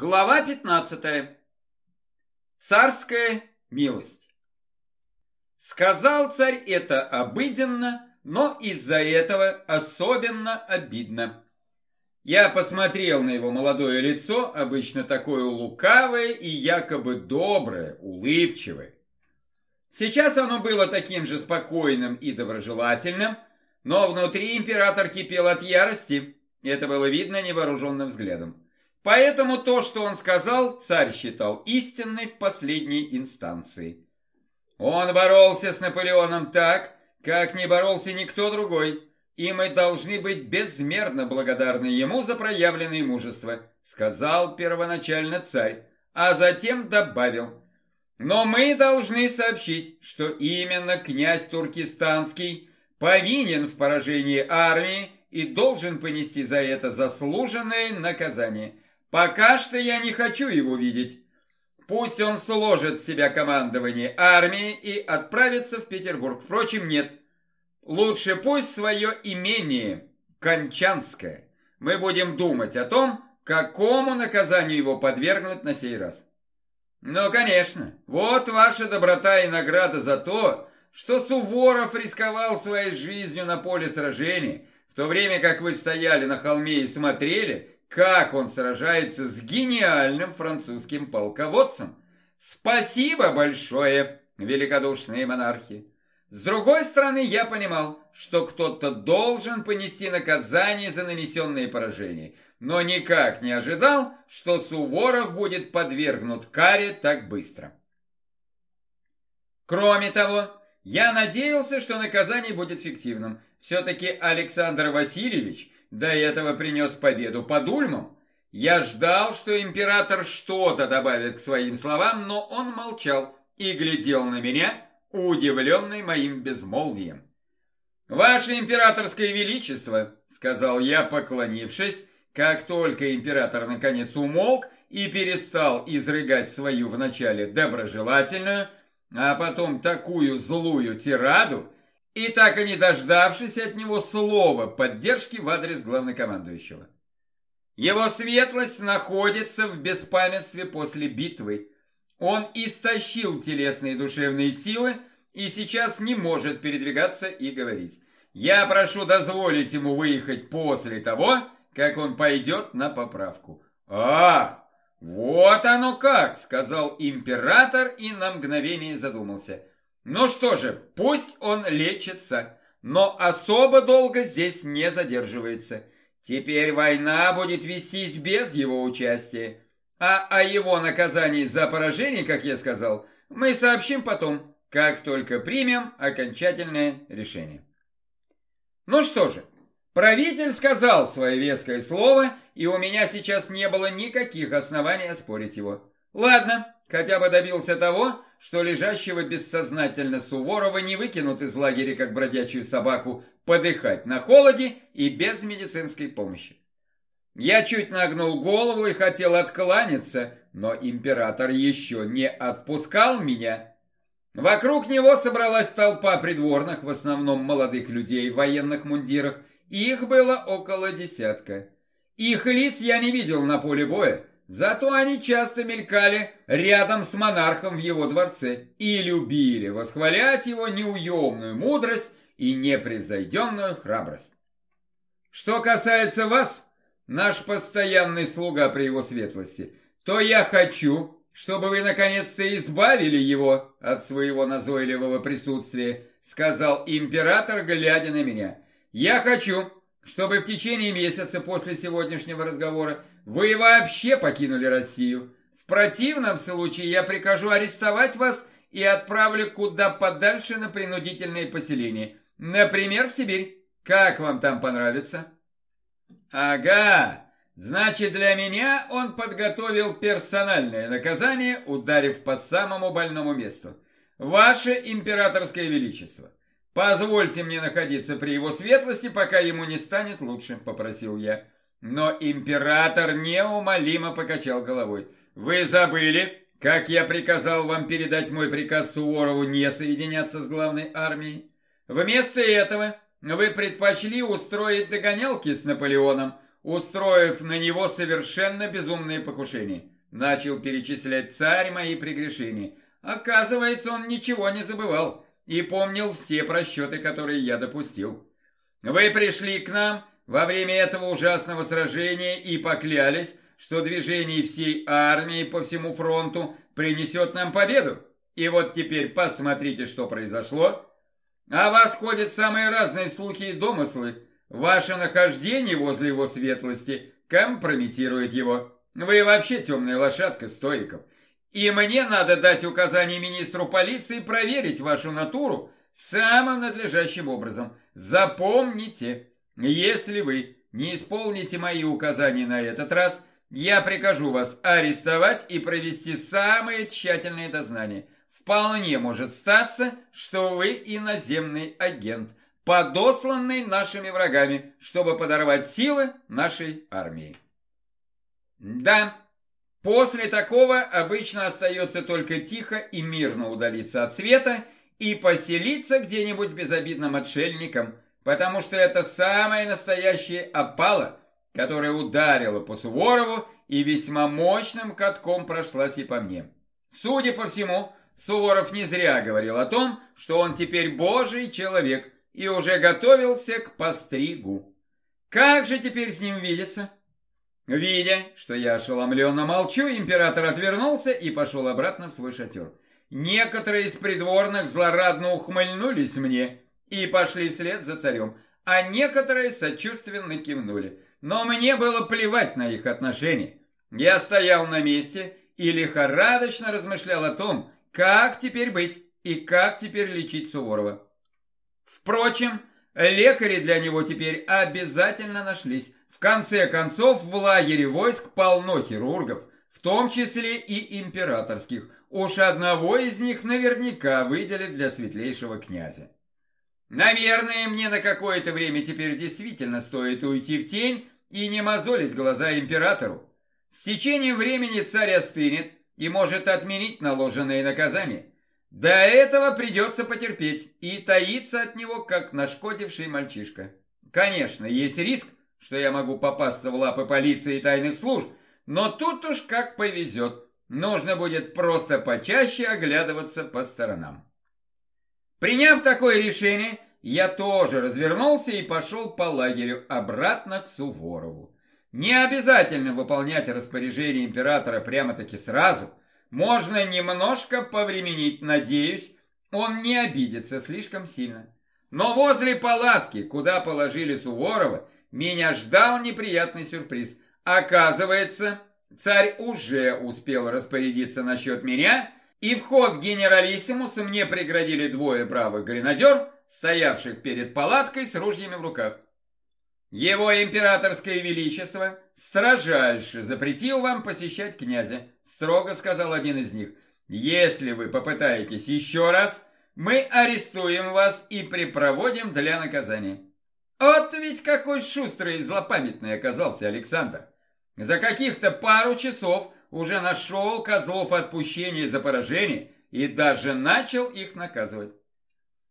Глава 15. Царская милость. Сказал царь это обыденно, но из-за этого особенно обидно. Я посмотрел на его молодое лицо, обычно такое лукавое и якобы доброе, улыбчивое. Сейчас оно было таким же спокойным и доброжелательным, но внутри император кипел от ярости, это было видно невооруженным взглядом. Поэтому то, что он сказал, царь считал истинной в последней инстанции. Он боролся с Наполеоном так, как не боролся никто другой, и мы должны быть безмерно благодарны ему за проявленное мужество, сказал первоначально царь, а затем добавил. Но мы должны сообщить, что именно князь Туркестанский повинен в поражении армии и должен понести за это заслуженное наказание – Пока что я не хочу его видеть. Пусть он сложит с себя командование армии и отправится в Петербург. Впрочем, нет. Лучше пусть свое имение, Кончанское, мы будем думать о том, какому наказанию его подвергнуть на сей раз. Ну, конечно, вот ваша доброта и награда за то, что Суворов рисковал своей жизнью на поле сражения, в то время как вы стояли на холме и смотрели, как он сражается с гениальным французским полководцем. Спасибо большое, великодушные монархи. С другой стороны, я понимал, что кто-то должен понести наказание за нанесенные поражения, но никак не ожидал, что Суворов будет подвергнут каре так быстро. Кроме того, я надеялся, что наказание будет фиктивным. Все-таки Александр Васильевич – до этого принес победу под Ульмом. Я ждал, что император что-то добавит к своим словам, но он молчал и глядел на меня, удивленный моим безмолвием. «Ваше императорское величество», — сказал я, поклонившись, как только император наконец умолк и перестал изрыгать свою вначале доброжелательную, а потом такую злую тираду, и так и не дождавшись от него слова поддержки в адрес главнокомандующего. Его светлость находится в беспамятстве после битвы. Он истощил телесные и душевные силы и сейчас не может передвигаться и говорить. Я прошу дозволить ему выехать после того, как он пойдет на поправку. Ах, вот оно как, сказал император и на мгновение задумался. Ну что же, пусть он лечится, но особо долго здесь не задерживается. Теперь война будет вестись без его участия. А о его наказании за поражение, как я сказал, мы сообщим потом, как только примем окончательное решение. Ну что же, правитель сказал свое веское слово, и у меня сейчас не было никаких оснований оспорить его. Ладно, хотя бы добился того, что лежащего бессознательно Суворова не выкинут из лагеря, как бродячую собаку, подыхать на холоде и без медицинской помощи. Я чуть нагнул голову и хотел откланяться, но император еще не отпускал меня. Вокруг него собралась толпа придворных, в основном молодых людей в военных мундирах, их было около десятка. Их лиц я не видел на поле боя, Зато они часто мелькали рядом с монархом в его дворце и любили восхвалять его неуемную мудрость и непревзойденную храбрость. Что касается вас, наш постоянный слуга при его светлости, то я хочу, чтобы вы наконец-то избавили его от своего назойливого присутствия, сказал император, глядя на меня. Я хочу, чтобы в течение месяца после сегодняшнего разговора вы вообще покинули Россию. В противном случае я прикажу арестовать вас и отправлю куда подальше на принудительные поселения. Например, в Сибирь. Как вам там понравится? Ага, значит для меня он подготовил персональное наказание, ударив по самому больному месту. Ваше императорское величество, позвольте мне находиться при его светлости, пока ему не станет лучше, попросил я. Но император неумолимо покачал головой. «Вы забыли, как я приказал вам передать мой приказ Суворову не соединяться с главной армией? Вместо этого вы предпочли устроить догонялки с Наполеоном, устроив на него совершенно безумные покушения. начал перечислять царь мои прегрешения. Оказывается, он ничего не забывал и помнил все просчеты, которые я допустил. Вы пришли к нам во время этого ужасного сражения и поклялись, что движение всей армии по всему фронту принесет нам победу. И вот теперь посмотрите, что произошло. О вас ходят самые разные слухи и домыслы. Ваше нахождение возле его светлости компрометирует его. Вы вообще темная лошадка стоиков. И мне надо дать указание министру полиции проверить вашу натуру самым надлежащим образом. Запомните, если вы не исполните мои указания на этот раз, я прикажу вас арестовать и провести самые тщательные дознания. Вполне может статься, что вы иноземный агент, подосланный нашими врагами, чтобы подорвать силы нашей армии. Да, после такого обычно остается только тихо и мирно удалиться от света и поселиться где-нибудь безобидным отшельником, потому что это самое настоящее опала, которая ударила по Суворову и весьма мощным катком прошлась и по мне. Судя по всему, Суворов не зря говорил о том, что он теперь божий человек и уже готовился к постригу. Как же теперь с ним видеться? Видя, что я ошеломленно молчу, император отвернулся и пошел обратно в свой шатер. Некоторые из придворных злорадно ухмыльнулись мне и пошли вслед за царем, а некоторые сочувственно кивнули. Но мне было плевать на их отношения. Я стоял на месте и лихорадочно размышлял о том, как теперь быть и как теперь лечить Суворова. Впрочем, лекари для него теперь обязательно нашлись. В конце концов, в лагере войск полно хирургов, в том числе и императорских. Уж одного из них наверняка выделят для светлейшего князя. Наверное, мне на какое-то время теперь действительно стоит уйти в тень и не мозолить глаза императору. С течением времени царь остынет и может отменить наложенные наказания. До этого придется потерпеть и таиться от него, как нашкодивший мальчишка. Конечно, есть риск, что я могу попасться в лапы полиции и тайных служб, но тут уж как повезет. Нужно будет просто почаще оглядываться по сторонам. Приняв такое решение, я тоже развернулся и пошел по лагерю обратно к Суворову. Не обязательно выполнять распоряжение императора прямо-таки сразу. Можно немножко повременить, надеюсь, он не обидится слишком сильно. Но возле палатки, куда положили Суворова, меня ждал неприятный сюрприз. Оказывается, царь уже успел распорядиться насчет меня, и вход генералиссимуса мне преградили двое бравых гренадер, стоявших перед палаткой с ружьями в руках. Его императорское величество строжайше запретил вам посещать князя, строго сказал один из них. Если вы попытаетесь еще раз, мы арестуем вас и припроводим для наказания. Вот ведь какой шустрый и злопамятный оказался Александр. За каких-то пару часов уже нашел козлов отпущения за поражение и даже начал их наказывать.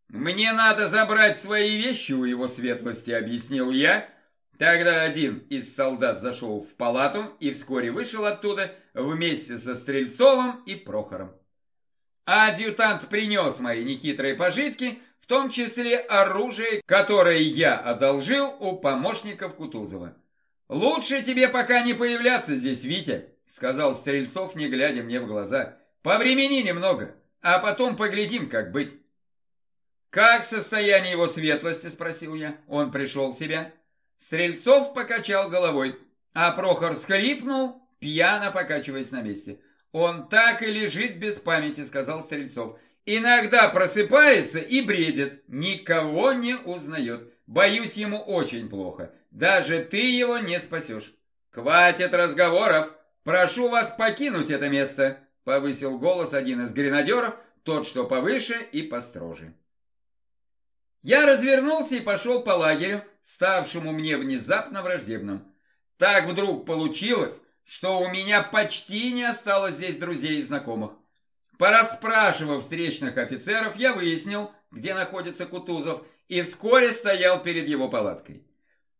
«Мне надо забрать свои вещи у его светлости», — объяснил я. Тогда один из солдат зашел в палату и вскоре вышел оттуда вместе со Стрельцовым и Прохором. адъютант принес мои нехитрые пожитки, в том числе оружие, которое я одолжил у помощников Кутузова. «Лучше тебе пока не появляться здесь, Витя», — сказал Стрельцов, не глядя мне в глаза. «Повремени немного, а потом поглядим, как быть». «Как состояние его светлости?» – спросил я. Он пришел в себя. Стрельцов покачал головой, а Прохор скрипнул, пьяно покачиваясь на месте. «Он так и лежит без памяти», – сказал Стрельцов. «Иногда просыпается и бредит, никого не узнает. Боюсь, ему очень плохо. Даже ты его не спасешь». «Хватит разговоров! Прошу вас покинуть это место!» – повысил голос один из гренадеров, тот, что повыше и построже. Я развернулся и пошел по лагерю, ставшему мне внезапно враждебным. Так вдруг получилось, что у меня почти не осталось здесь друзей и знакомых. Порасспрашивав встречных офицеров, я выяснил, где находится Кутузов, и вскоре стоял перед его палаткой.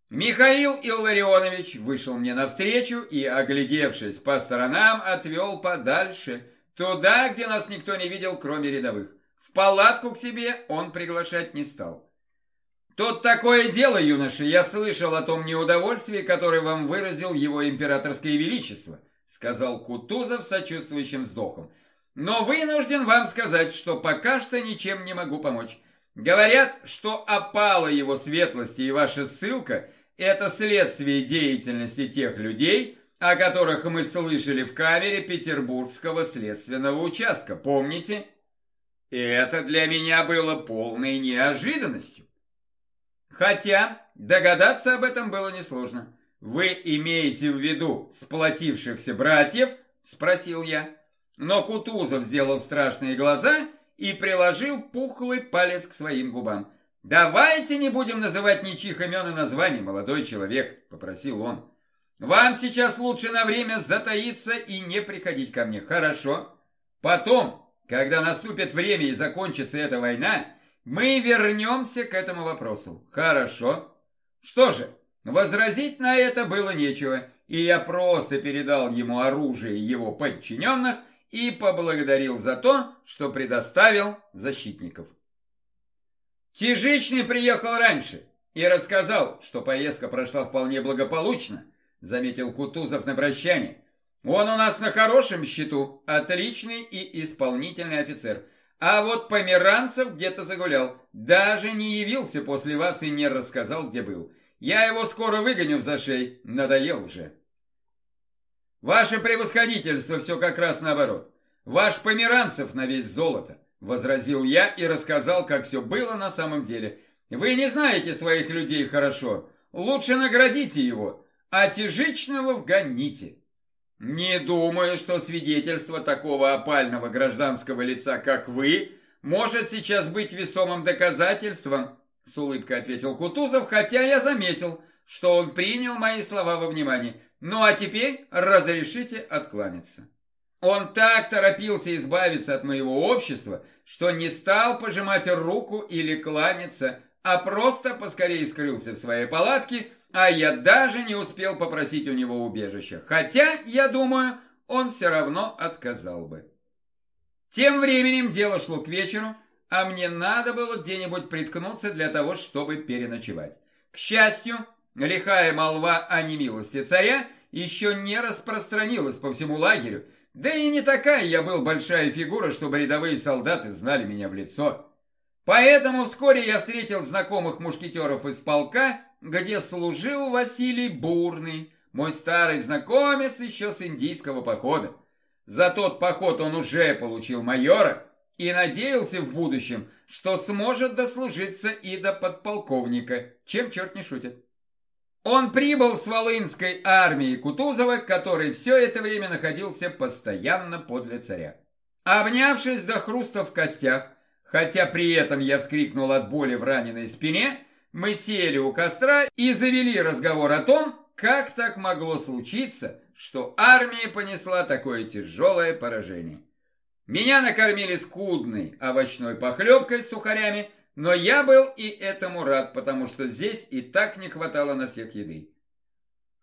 Михаил Илларионович вышел мне навстречу и, оглядевшись по сторонам, отвел подальше, туда, где нас никто не видел, кроме рядовых. В палатку к себе он приглашать не стал. «Тут такое дело, юноша, я слышал о том неудовольствии, которое вам выразил его императорское величество», сказал Кутузов сочувствующим вздохом. «Но вынужден вам сказать, что пока что ничем не могу помочь. Говорят, что опала его светлости и ваша ссылка – это следствие деятельности тех людей, о которых мы слышали в камере Петербургского следственного участка, помните?» Это для меня было полной неожиданностью. Хотя догадаться об этом было несложно. «Вы имеете в виду сплотившихся братьев?» – спросил я. Но Кутузов сделал страшные глаза и приложил пухлый палец к своим губам. «Давайте не будем называть ничьих имен и названий, молодой человек», – попросил он. «Вам сейчас лучше на время затаиться и не приходить ко мне, хорошо? Потом, когда наступит время и закончится эта война, мы вернемся к этому вопросу. Хорошо? Что же, возразить на это было нечего, и я просто передал ему оружие его подчиненных и поблагодарил за то, что предоставил защитников. Тяжичный приехал раньше и рассказал, что поездка прошла вполне благополучно, заметил Кутузов на прощание. Он у нас на хорошем счету, отличный и исполнительный офицер – а вот Померанцев где-то загулял. Даже не явился после вас и не рассказал, где был. Я его скоро выгоню в зашей. Надоел уже. Ваше превосходительство все как раз наоборот. Ваш Померанцев на весь золото. Возразил я и рассказал, как все было на самом деле. Вы не знаете своих людей хорошо. Лучше наградите его, а тяжичного вгоните. «Не думаю, что свидетельство такого опального гражданского лица, как вы, может сейчас быть весомым доказательством», с улыбкой ответил Кутузов, хотя я заметил, что он принял мои слова во внимание. «Ну а теперь разрешите откланяться». Он так торопился избавиться от моего общества, что не стал пожимать руку или кланяться, а просто поскорее скрылся в своей палатке, а я даже не успел попросить у него убежища. Хотя, я думаю, он все равно отказал бы. Тем временем дело шло к вечеру, а мне надо было где-нибудь приткнуться для того, чтобы переночевать. К счастью, лихая молва о немилости царя еще не распространилась по всему лагерю, да и не такая я был большая фигура, чтобы рядовые солдаты знали меня в лицо. Поэтому вскоре я встретил знакомых мушкетеров из полка где служил Василий Бурный, мой старый знакомец еще с индийского похода. За тот поход он уже получил майора и надеялся в будущем, что сможет дослужиться и до подполковника, чем черт не шутит. Он прибыл с Волынской армии Кутузова, который все это время находился постоянно подле царя. Обнявшись до хруста в костях, хотя при этом я вскрикнул от боли в раненой спине, мы сели у костра и завели разговор о том, как так могло случиться, что армия понесла такое тяжелое поражение. Меня накормили скудной овощной похлебкой с сухарями, но я был и этому рад, потому что здесь и так не хватало на всех еды.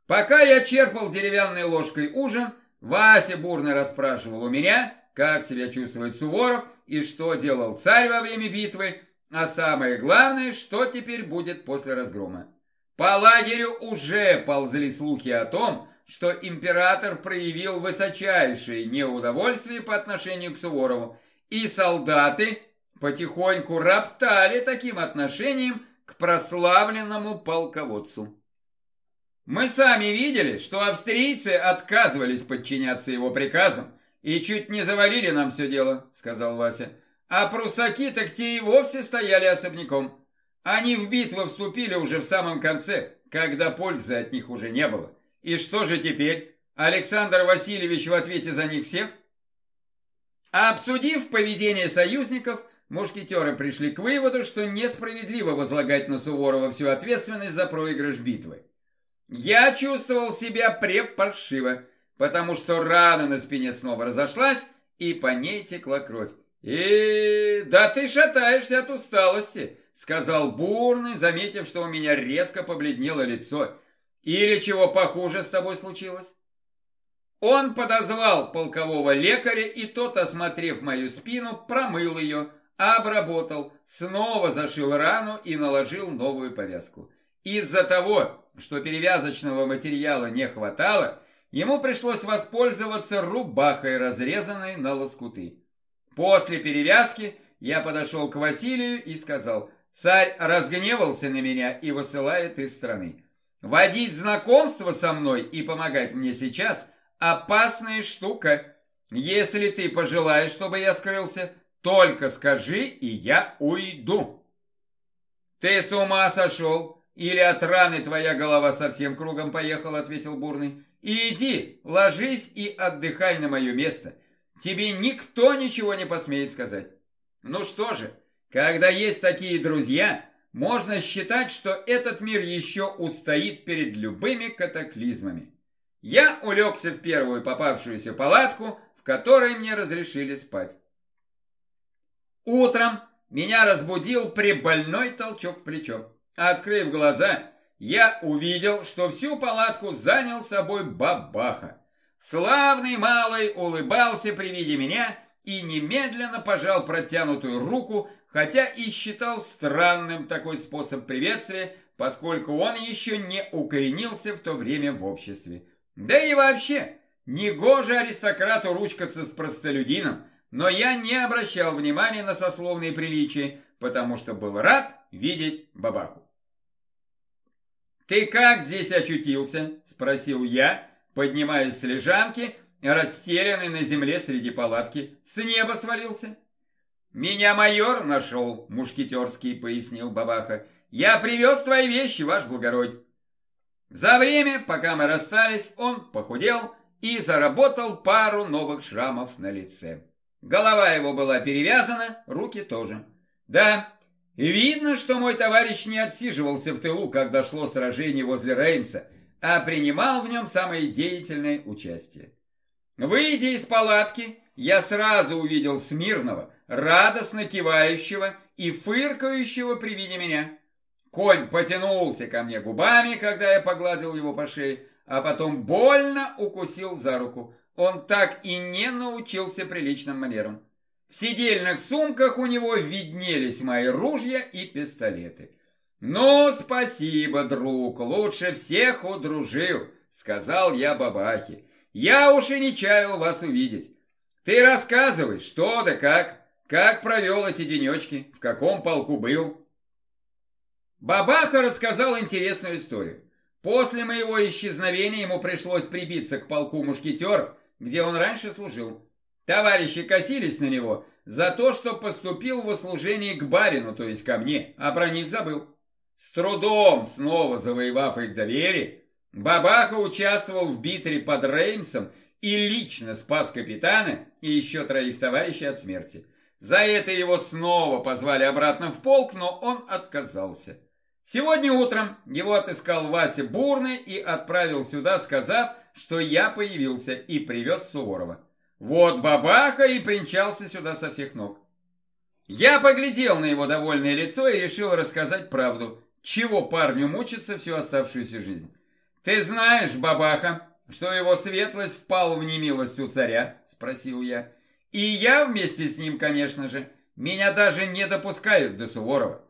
Пока я черпал деревянной ложкой ужин, Вася бурно расспрашивал у меня, как себя чувствует Суворов и что делал царь во время битвы, а самое главное, что теперь будет после разгрома. По лагерю уже ползли слухи о том, что император проявил высочайшее неудовольствие по отношению к Суворову, и солдаты потихоньку роптали таким отношением к прославленному полководцу. Мы сами видели, что австрийцы отказывались подчиняться его приказам и чуть не завалили нам все дело, сказал Вася. А прусаки так те и вовсе стояли особняком. Они в битву вступили уже в самом конце, когда пользы от них уже не было. И что же теперь? Александр Васильевич в ответе за них всех? обсудив поведение союзников, мушкетеры пришли к выводу, что несправедливо возлагать на Суворова всю ответственность за проигрыш битвы. Я чувствовал себя препаршиво, потому что рана на спине снова разошлась, и по ней текла кровь. «И да ты шатаешься от усталости», — сказал бурный, заметив, что у меня резко побледнело лицо. Или чего похуже с тобой случилось? Он подозвал полкового лекаря, и тот, осмотрев мою спину, промыл ее, обработал, снова зашил рану и наложил новую повязку. Из-за того, что перевязочного материала не хватало, ему пришлось воспользоваться рубахой, разрезанной на лоскуты. После перевязки я подошел к Василию и сказал, царь разгневался на меня и высылает из страны. Водить знакомство со мной и помогать мне сейчас – опасная штука. Если ты пожелаешь, чтобы я скрылся, только скажи, и я уйду. Ты с ума сошел? Или от раны твоя голова совсем кругом поехала, ответил Бурный. иди, ложись и отдыхай на мое место. Тебе никто ничего не посмеет сказать. Ну что же, когда есть такие друзья, можно считать, что этот мир еще устоит перед любыми катаклизмами. Я улегся в первую попавшуюся палатку, в которой мне разрешили спать. Утром меня разбудил прибольной толчок в плечо. Открыв глаза, я увидел, что всю палатку занял собой бабаха. Славный малый улыбался при виде меня и немедленно пожал протянутую руку, хотя и считал странным такой способ приветствия, поскольку он еще не укоренился в то время в обществе. Да и вообще, негоже аристократу ручкаться с простолюдином, но я не обращал внимания на сословные приличия, потому что был рад видеть бабаху. «Ты как здесь очутился?» – спросил я, поднимаясь с лежанки, растерянный на земле среди палатки. «С неба свалился?» «Меня майор нашел», – мушкетерский пояснил бабаха. «Я привез твои вещи, ваш благородь». За время, пока мы расстались, он похудел и заработал пару новых шрамов на лице. Голова его была перевязана, руки тоже. Да, Видно, что мой товарищ не отсиживался в тылу, когда шло сражение возле Реймса, а принимал в нем самое деятельное участие. Выйдя из палатки, я сразу увидел Смирного, радостно кивающего и фыркающего при виде меня. Конь потянулся ко мне губами, когда я погладил его по шее, а потом больно укусил за руку. Он так и не научился приличным манерам. В сидельных сумках у него виднелись мои ружья и пистолеты. «Ну, спасибо, друг, лучше всех удружил», — сказал я бабахе. «Я уж и не чаял вас увидеть. Ты рассказывай, что да как, как провел эти денечки, в каком полку был». Бабаха рассказал интересную историю. После моего исчезновения ему пришлось прибиться к полку мушкетеров, где он раньше служил. Товарищи косились на него за то, что поступил в услужение к барину, то есть ко мне, а про них забыл. С трудом снова завоевав их доверие, Бабаха участвовал в битве под Реймсом и лично спас капитана и еще троих товарищей от смерти. За это его снова позвали обратно в полк, но он отказался. Сегодня утром его отыскал Вася Бурный и отправил сюда, сказав, что я появился и привез Суворова. Вот бабаха и принчался сюда со всех ног. Я поглядел на его довольное лицо и решил рассказать правду, чего парню мучиться всю оставшуюся жизнь. «Ты знаешь, бабаха, что его светлость впал в немилость у царя?» – спросил я. «И я вместе с ним, конечно же. Меня даже не допускают до Суворова.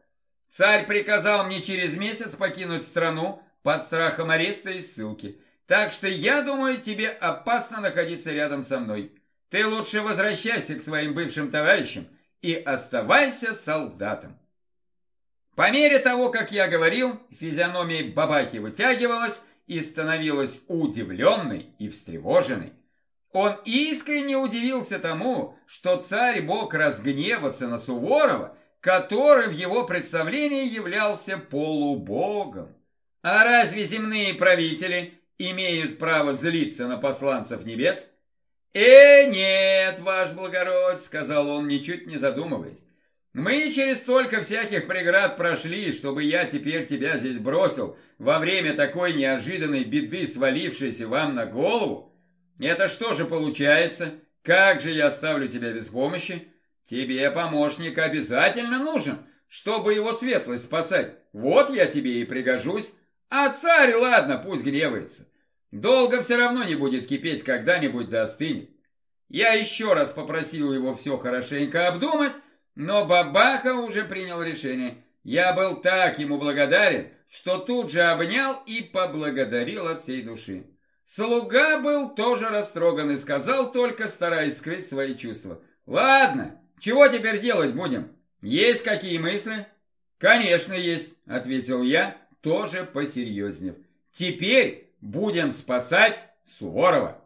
Царь приказал мне через месяц покинуть страну под страхом ареста и ссылки. Так что я думаю, тебе опасно находиться рядом со мной. Ты лучше возвращайся к своим бывшим товарищам и оставайся солдатом. По мере того, как я говорил, физиономия бабахи вытягивалась и становилась удивленной и встревоженной. Он искренне удивился тому, что царь мог разгневаться на Суворова, который в его представлении являлся полубогом. А разве земные правители имеют право злиться на посланцев небес? «Э, нет, ваш благородь», — сказал он, ничуть не задумываясь. «Мы через столько всяких преград прошли, чтобы я теперь тебя здесь бросил во время такой неожиданной беды, свалившейся вам на голову? Это что же получается? Как же я оставлю тебя без помощи? Тебе помощник обязательно нужен, чтобы его светлость спасать. Вот я тебе и пригожусь. А царь, ладно, пусть гневается. Долго все равно не будет кипеть, когда-нибудь да остынет. Я еще раз попросил его все хорошенько обдумать, но Бабаха уже принял решение. Я был так ему благодарен, что тут же обнял и поблагодарил от всей души. Слуга был тоже растроган и сказал только, стараясь скрыть свои чувства. «Ладно, чего теперь делать будем? Есть какие мысли?» «Конечно есть», — ответил я, тоже посерьезнев. «Теперь будем спасать Суворова».